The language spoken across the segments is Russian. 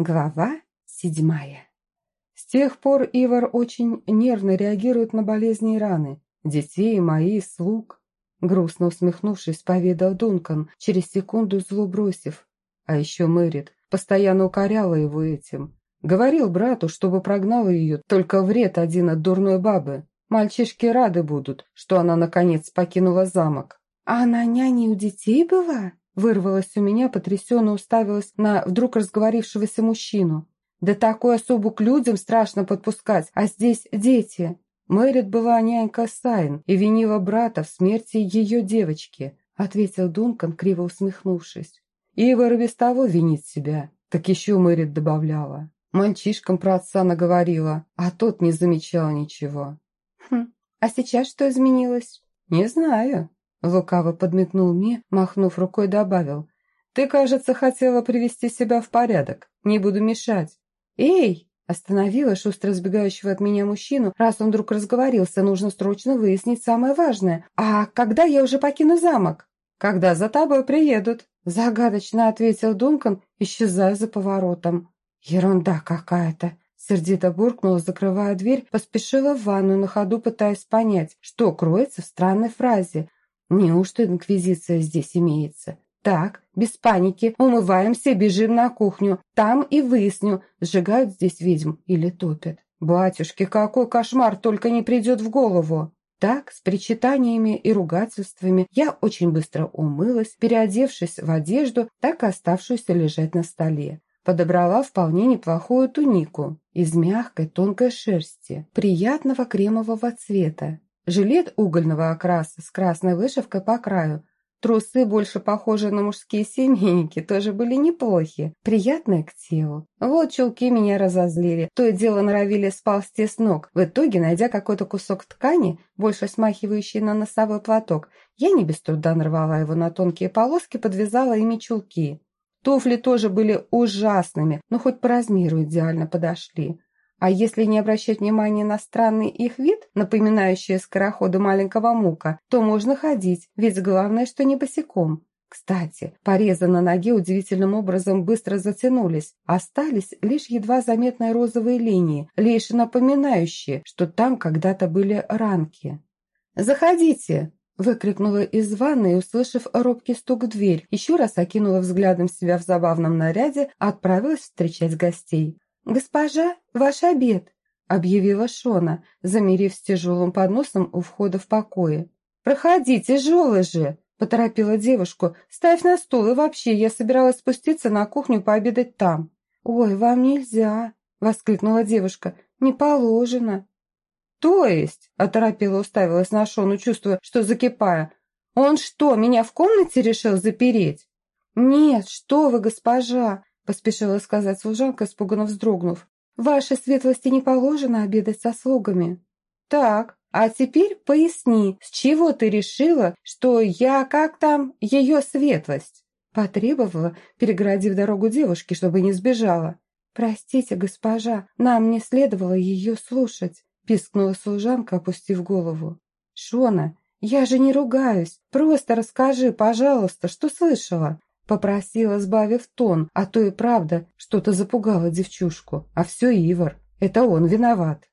Глава седьмая. С тех пор Ивар очень нервно реагирует на болезни и раны. Детей, мои, слуг. Грустно усмехнувшись, поведал Дункан, через секунду зло бросив. А еще Мэрит постоянно укоряла его этим. Говорил брату, чтобы прогнал ее, только вред один от дурной бабы. Мальчишки рады будут, что она наконец покинула замок. «А она няней у детей была?» Вырвалась у меня, потрясенно уставилась на вдруг разговорившегося мужчину. Да такую особу к людям страшно подпускать, а здесь дети. Мэрит была нянька Сайн и винила брата в смерти ее девочки, ответил Дункан, криво усмехнувшись. Ивар без того винит себя, так еще Мэрит добавляла. Мальчишкам про отца наговорила, а тот не замечал ничего. Хм, а сейчас что изменилось? Не знаю. Лукаво подметнул мне, махнув рукой, добавил. «Ты, кажется, хотела привести себя в порядок. Не буду мешать». «Эй!» Остановила шустро сбегающего от меня мужчину. Раз он вдруг разговорился, нужно срочно выяснить самое важное. «А когда я уже покину замок?» «Когда за тобой приедут», – загадочно ответил Дункан, исчезая за поворотом. «Ерунда какая-то», – сердито буркнула, закрывая дверь, поспешила в ванную на ходу, пытаясь понять, что кроется в странной фразе. Неужто инквизиция здесь имеется? Так, без паники, умываемся, бежим на кухню. Там и выясню, сжигают здесь ведьм или топят. Батюшки, какой кошмар только не придет в голову. Так, с причитаниями и ругательствами, я очень быстро умылась, переодевшись в одежду, так и оставшуюся лежать на столе. Подобрала вполне неплохую тунику из мягкой тонкой шерсти, приятного кремового цвета, Жилет угольного окраса с красной вышивкой по краю. Трусы, больше похожие на мужские семейники, тоже были неплохи, приятные к телу. Вот чулки меня разозлили, то и дело норовили сползти с ног. В итоге, найдя какой-то кусок ткани, больше смахивающий на носовой платок, я не без труда нарвала его на тонкие полоски, подвязала ими чулки. Туфли тоже были ужасными, но хоть по размеру идеально подошли. А если не обращать внимания на странный их вид, напоминающий скороходу маленького мука, то можно ходить, ведь главное, что не босиком. Кстати, порезы на ноге удивительным образом быстро затянулись, остались лишь едва заметные розовые линии, лишь напоминающие, что там когда-то были ранки. «Заходите!» – выкрикнула из ванной, услышав робкий стук в дверь, еще раз окинула взглядом себя в забавном наряде, отправилась встречать гостей. «Госпожа, ваш обед!» – объявила Шона, замерив с тяжелым подносом у входа в покое. «Проходи, тяжелый же!» – поторопила девушку. «Ставь на стол, и вообще, я собиралась спуститься на кухню пообедать там». «Ой, вам нельзя!» – воскликнула девушка. «Не положено». «То есть?» – оторопела уставилась на Шону, чувствуя, что закипая. «Он что, меня в комнате решил запереть?» «Нет, что вы, госпожа!» Поспешила сказать служанка, испуганно вздрогнув. «Вашей светлости не положено обедать со слугами». «Так, а теперь поясни, с чего ты решила, что я, как там, ее светлость?» Потребовала, перегородив дорогу девушке, чтобы не сбежала. «Простите, госпожа, нам не следовало ее слушать», пискнула служанка, опустив голову. «Шона, я же не ругаюсь, просто расскажи, пожалуйста, что слышала. Попросила, сбавив тон, а то и правда, что-то запугало девчушку. А все Ивар, это он виноват.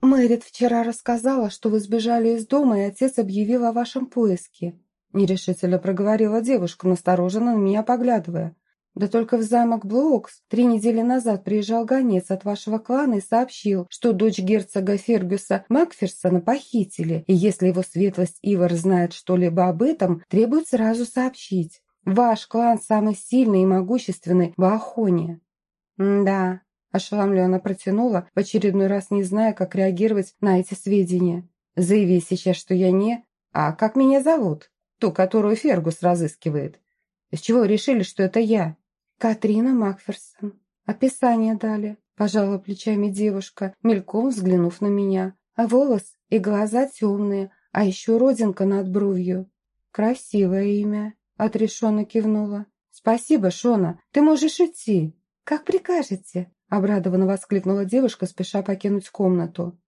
«Мэрит вчера рассказала, что вы сбежали из дома, и отец объявил о вашем поиске», нерешительно проговорила девушка, настороженно на меня поглядывая. «Да только в замок Блокс три недели назад приезжал гонец от вашего клана и сообщил, что дочь герцога Фергюса Макферсона похитили, и если его светлость Ивар знает что-либо об этом, требует сразу сообщить. Ваш клан самый сильный и могущественный в Ахоне». «Да», – ошеломленно протянула, в очередной раз не зная, как реагировать на эти сведения. «Заяви сейчас, что я не... А как меня зовут? Ту, которую Фергус разыскивает. Из чего решили, что это я?» «Катрина Макферсон. Описание дали», – пожала плечами девушка, мельком взглянув на меня. «А волос и глаза темные, а еще родинка над бровью. Красивое имя». Отрешенно кивнула. «Спасибо, Шона, ты можешь идти». «Как прикажете», — обрадованно воскликнула девушка, спеша покинуть комнату.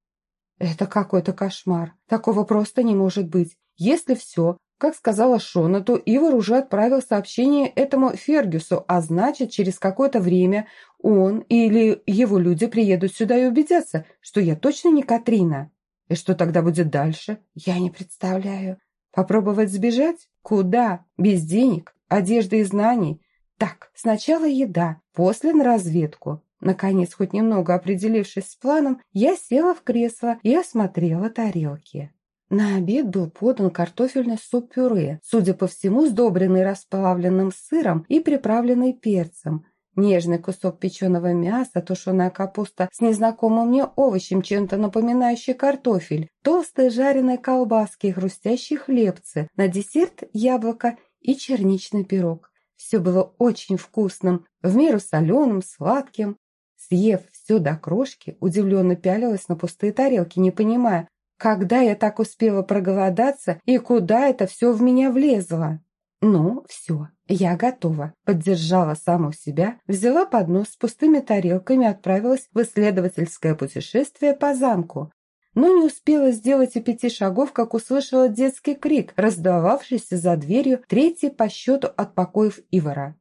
«Это какой-то кошмар. Такого просто не может быть. Если все, Как сказала Шона, то Ивар уже отправил сообщение этому Фергюсу, а значит, через какое-то время он или его люди приедут сюда и убедятся, что я точно не Катрина. И что тогда будет дальше? Я не представляю. Попробовать сбежать? Куда? Без денег, одежды и знаний? Так, сначала еда, после на разведку. Наконец, хоть немного определившись с планом, я села в кресло и осмотрела тарелки. На обед был подан картофельный суп-пюре, судя по всему, сдобренный расплавленным сыром и приправленный перцем. Нежный кусок печеного мяса, тушеная капуста с незнакомым мне овощем, чем-то напоминающий картофель, толстые жареные колбаски и хрустящие хлебцы, на десерт яблоко и черничный пирог. Все было очень вкусным, в меру соленым, сладким. Съев все до крошки, удивленно пялилась на пустые тарелки, не понимая, когда я так успела проголодаться и куда это все в меня влезло? Ну, все, я готова. Поддержала саму себя, взяла поднос с пустыми тарелками и отправилась в исследовательское путешествие по замку. Но не успела сделать и пяти шагов, как услышала детский крик, раздававшийся за дверью, третий по счету от покоев Ивара.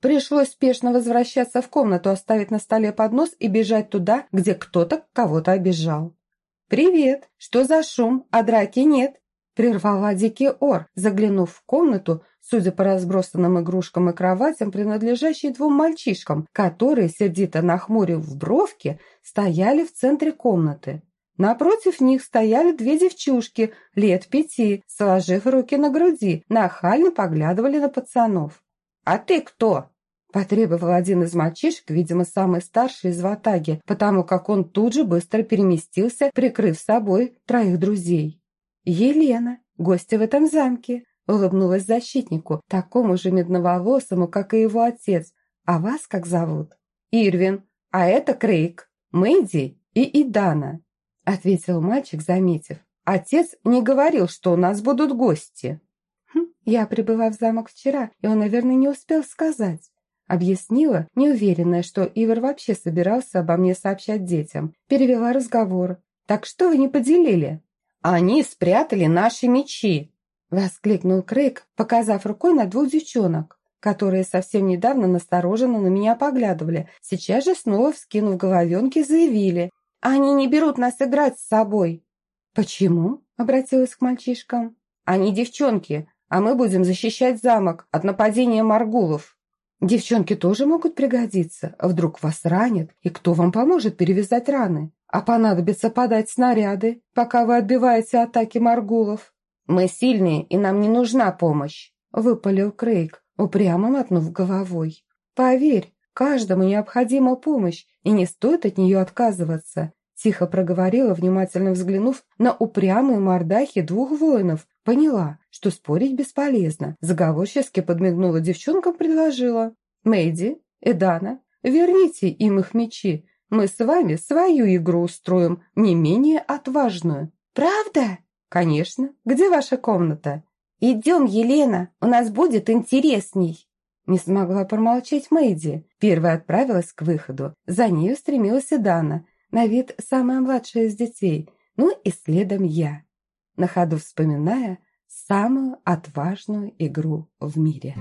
Пришлось спешно возвращаться в комнату, оставить на столе поднос и бежать туда, где кто-то кого-то обижал. «Привет! Что за шум? А драки нет?» Прервала дикий ор, заглянув в комнату, судя по разбросанным игрушкам и кроватям, принадлежащей двум мальчишкам, которые, сердито нахмурив бровки, стояли в центре комнаты. Напротив них стояли две девчушки, лет пяти, сложив руки на груди, нахально поглядывали на пацанов. «А ты кто?» Потребовал один из мальчишек, видимо, самый старший из ватаги, потому как он тут же быстро переместился, прикрыв собой троих друзей. «Елена, гостья в этом замке», улыбнулась защитнику, такому же медноволосому, как и его отец. «А вас как зовут?» «Ирвин, а это Крейг, Мэдди и Идана», ответил мальчик, заметив. «Отец не говорил, что у нас будут гости». Хм, «Я прибыла в замок вчера, и он, наверное, не успел сказать». Объяснила, неуверенная, что Ивар вообще собирался обо мне сообщать детям. Перевела разговор. «Так что вы не поделили?» «Они спрятали наши мечи!» Воскликнул Крейг, показав рукой на двух девчонок, которые совсем недавно настороженно на меня поглядывали. Сейчас же снова, вскинув головенки, заявили. «Они не берут нас играть с собой!» «Почему?» – обратилась к мальчишкам. «Они девчонки, а мы будем защищать замок от нападения маргулов!» Девчонки тоже могут пригодиться. Вдруг вас ранят, и кто вам поможет перевязать раны? А понадобится подать снаряды, пока вы отбиваете атаки маргулов. Мы сильные, и нам не нужна помощь, выпалил Крейг, упрямо мотнув головой. Поверь, каждому необходима помощь, и не стоит от нее отказываться. Тихо проговорила, внимательно взглянув на упрямые мордахи двух воинов. Поняла, что спорить бесполезно. Заговорчески подмигнула девчонкам, предложила. «Мэйди, Эдана, верните им их мечи. Мы с вами свою игру устроим, не менее отважную». «Правда?» «Конечно. Где ваша комната?» «Идем, Елена, у нас будет интересней». Не смогла промолчать Мэйди. Первая отправилась к выходу. За нею стремилась Дана на вид самая младшая из детей, ну и следом я, на ходу вспоминая самую отважную игру в мире.